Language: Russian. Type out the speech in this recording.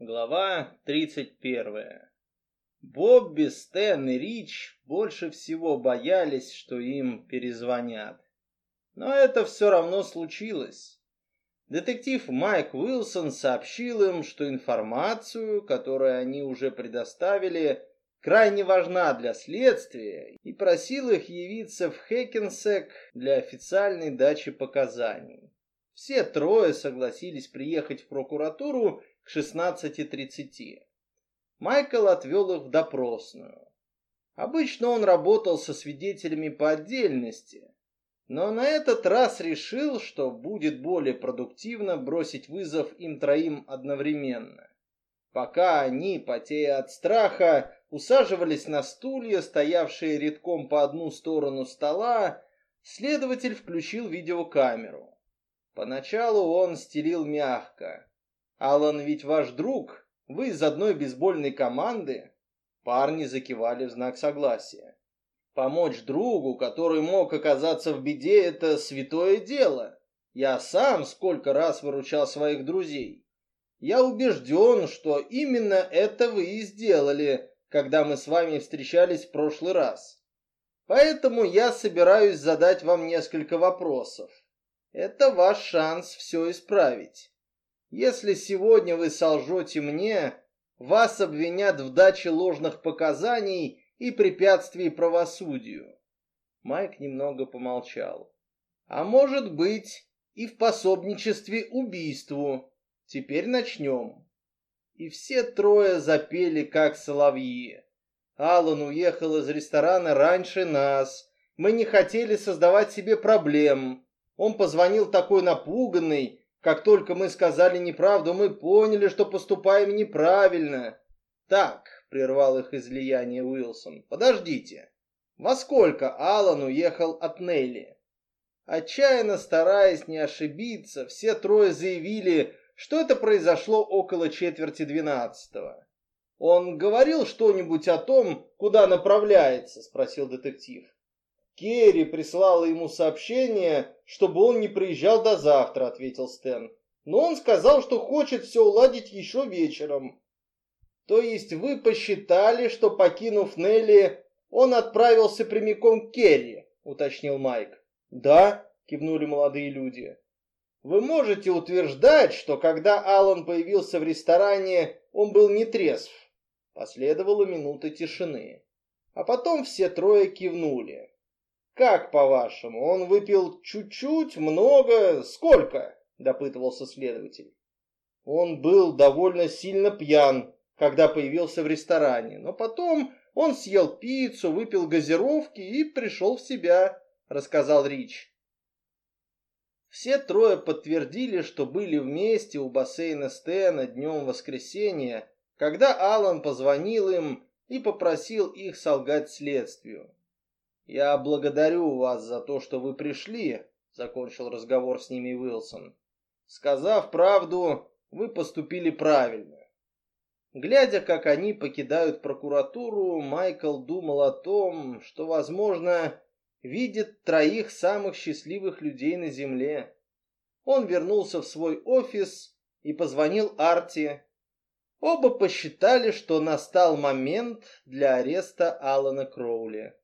Глава 31. Бобби, Стэн и Рич больше всего боялись, что им перезвонят. Но это все равно случилось. Детектив Майк Уилсон сообщил им, что информацию, которую они уже предоставили, крайне важна для следствия и просил их явиться в Хекенсек для официальной дачи показаний. Все трое согласились приехать в прокуратуру к 16.30. Майкл отвел их в допросную. Обычно он работал со свидетелями по отдельности, но на этот раз решил, что будет более продуктивно бросить вызов им троим одновременно. Пока они, потея от страха, усаживались на стулья, стоявшие редком по одну сторону стола, следователь включил видеокамеру. Поначалу он стелил мягко. «Алан ведь ваш друг, вы из одной бейсбольной команды?» Парни закивали в знак согласия. Помочь другу, который мог оказаться в беде, это святое дело. Я сам сколько раз выручал своих друзей. Я убежден, что именно это вы и сделали, когда мы с вами встречались в прошлый раз. Поэтому я собираюсь задать вам несколько вопросов. Это ваш шанс все исправить. Если сегодня вы солжете мне, вас обвинят в даче ложных показаний и препятствии правосудию. Майк немного помолчал. А может быть, и в пособничестве убийству. Теперь начнем. И все трое запели, как соловьи. Аллан уехал из ресторана раньше нас. Мы не хотели создавать себе проблем. Он позвонил такой напуганный, как только мы сказали неправду, мы поняли, что поступаем неправильно. Так, прервал их излияние Уилсон. Подождите. Во сколько Алан уехал от Нелли? Отчаянно стараясь не ошибиться, все трое заявили, что это произошло около четверти двенадцатого. Он говорил что-нибудь о том, куда направляется, спросил детектив. Керри прислала ему сообщение, чтобы он не приезжал до завтра, ответил Стэн. Но он сказал, что хочет все уладить еще вечером. То есть вы посчитали, что, покинув Нелли, он отправился прямиком к Керри, уточнил Майк. Да, кивнули молодые люди. Вы можете утверждать, что когда Алан появился в ресторане, он был не трезв. Последовала минута тишины. А потом все трое кивнули. Как, по-вашему, он выпил чуть-чуть, много, сколько? Допытывался следователь. Он был довольно сильно пьян, когда появился в ресторане, но потом он съел пиццу, выпил газировки и пришел в себя, рассказал Рич. Все трое подтвердили, что были вместе у бассейна Стена днем воскресенья, когда Алан позвонил им и попросил их солгать следствию. «Я благодарю вас за то, что вы пришли», — закончил разговор с ними Уилсон. «Сказав правду, вы поступили правильно». Глядя, как они покидают прокуратуру, Майкл думал о том, что, возможно, видит троих самых счастливых людей на земле. Он вернулся в свой офис и позвонил Арти. Оба посчитали, что настал момент для ареста Алана Кроули.